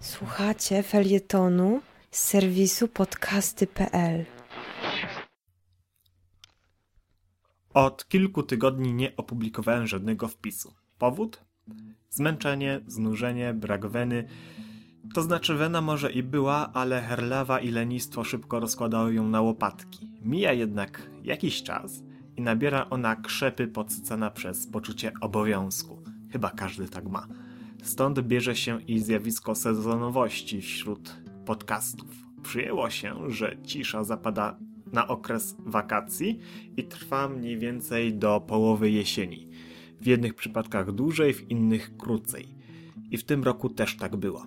Słuchacie felietonu z serwisu podcasty.pl. Od kilku tygodni nie opublikowałem żadnego wpisu. Powód? Zmęczenie, znużenie, brak weny. To znaczy wena może i była, ale herlawa i lenistwo szybko rozkładały ją na łopatki. Mija jednak jakiś czas i nabiera ona krzepy podsycana przez poczucie obowiązku. Chyba każdy tak ma. Stąd bierze się i zjawisko sezonowości wśród podcastów. Przyjęło się, że cisza zapada na okres wakacji i trwa mniej więcej do połowy jesieni. W jednych przypadkach dłużej, w innych krócej. I w tym roku też tak było.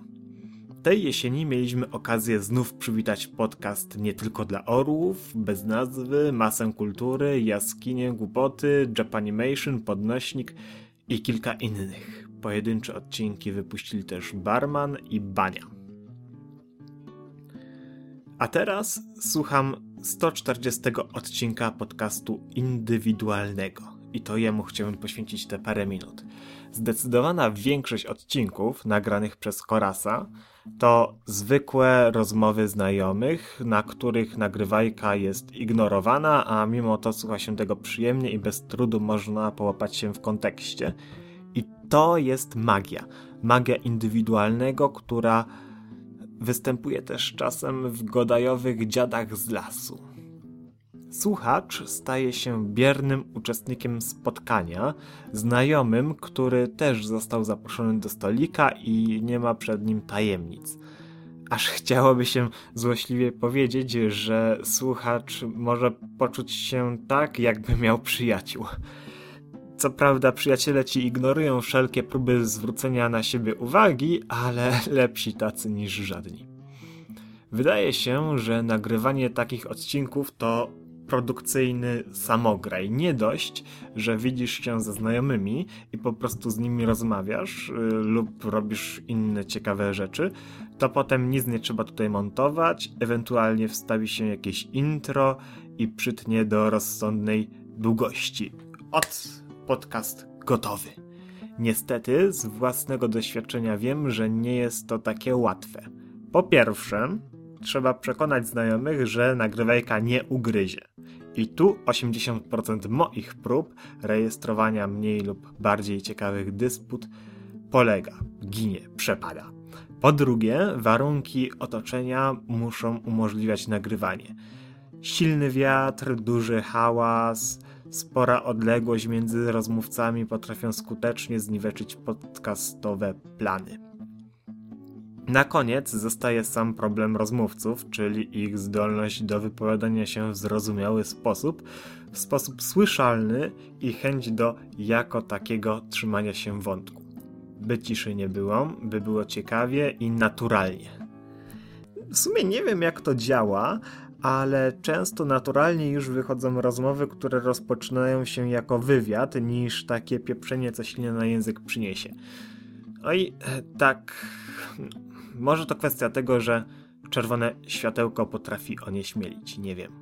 Tej jesieni mieliśmy okazję znów przywitać podcast nie tylko dla orłów, bez nazwy, masę kultury, jaskinie, głupoty, Japanimation, podnośnik i kilka innych. Pojedyncze odcinki wypuścili też Barman i Bania. A teraz słucham 140 odcinka podcastu indywidualnego i to jemu chciałbym poświęcić te parę minut. Zdecydowana większość odcinków nagranych przez Korasa to zwykłe rozmowy znajomych, na których nagrywajka jest ignorowana, a mimo to słucha się tego przyjemnie i bez trudu można połapać się w kontekście. I to jest magia. Magia indywidualnego, która występuje też czasem w godajowych dziadach z lasu. Słuchacz staje się biernym uczestnikiem spotkania, znajomym, który też został zaproszony do stolika i nie ma przed nim tajemnic. Aż chciałoby się złośliwie powiedzieć, że słuchacz może poczuć się tak, jakby miał przyjaciół. Co prawda, przyjaciele ci ignorują wszelkie próby zwrócenia na siebie uwagi, ale lepsi tacy niż żadni. Wydaje się, że nagrywanie takich odcinków to produkcyjny samograj. Nie dość, że widzisz się ze znajomymi i po prostu z nimi rozmawiasz yy, lub robisz inne ciekawe rzeczy, to potem nic nie trzeba tutaj montować, ewentualnie wstawi się jakieś intro i przytnie do rozsądnej długości. Od podcast gotowy. Niestety, z własnego doświadczenia wiem, że nie jest to takie łatwe. Po pierwsze, trzeba przekonać znajomych, że nagrywajka nie ugryzie. I tu 80% moich prób rejestrowania mniej lub bardziej ciekawych dysput polega, ginie, przepada. Po drugie, warunki otoczenia muszą umożliwiać nagrywanie. Silny wiatr, duży hałas, spora odległość między rozmówcami potrafią skutecznie zniweczyć podcastowe plany. Na koniec zostaje sam problem rozmówców, czyli ich zdolność do wypowiadania się w zrozumiały sposób, w sposób słyszalny i chęć do jako takiego trzymania się wątku. By ciszy nie było, by było ciekawie i naturalnie. W sumie nie wiem jak to działa, ale często naturalnie już wychodzą rozmowy, które rozpoczynają się jako wywiad, niż takie pieprzenie, co silnie na język przyniesie. No i e, tak, może to kwestia tego, że czerwone światełko potrafi onieśmielić, nie wiem.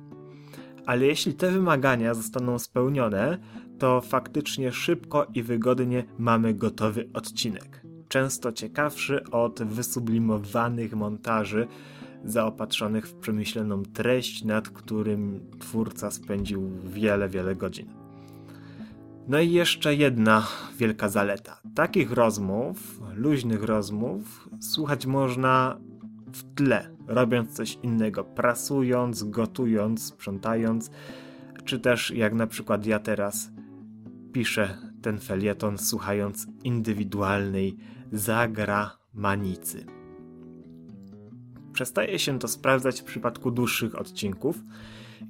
Ale jeśli te wymagania zostaną spełnione, to faktycznie szybko i wygodnie mamy gotowy odcinek. Często ciekawszy od wysublimowanych montaży, zaopatrzonych w przemyśleną treść, nad którym twórca spędził wiele, wiele godzin. No i jeszcze jedna wielka zaleta. Takich rozmów, luźnych rozmów, słuchać można w tle, robiąc coś innego, prasując, gotując, sprzątając, czy też jak na przykład ja teraz piszę ten felieton słuchając indywidualnej zagramanicy. Przestaje się to sprawdzać w przypadku dłuższych odcinków,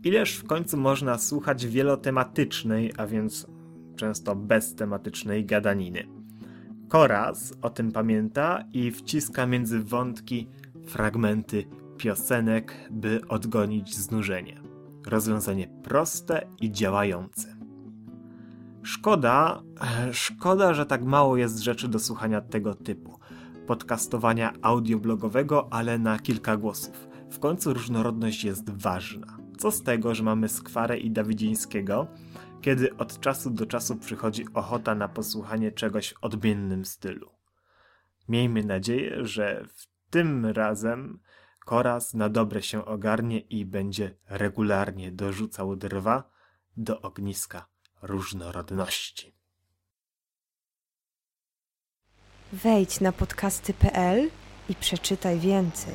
ileż w końcu można słuchać wielotematycznej, a więc często beztematycznej gadaniny. Koraz o tym pamięta i wciska między wątki fragmenty piosenek, by odgonić znużenie. Rozwiązanie proste i działające. Szkoda, szkoda, że tak mało jest rzeczy do słuchania tego typu podcastowania audioblogowego, ale na kilka głosów. W końcu różnorodność jest ważna. Co z tego, że mamy Skwarę i Dawidzińskiego, kiedy od czasu do czasu przychodzi ochota na posłuchanie czegoś w odmiennym stylu. Miejmy nadzieję, że w tym razem Koraz na dobre się ogarnie i będzie regularnie dorzucał drwa do ogniska różnorodności. Wejdź na podcasty.pl i przeczytaj więcej.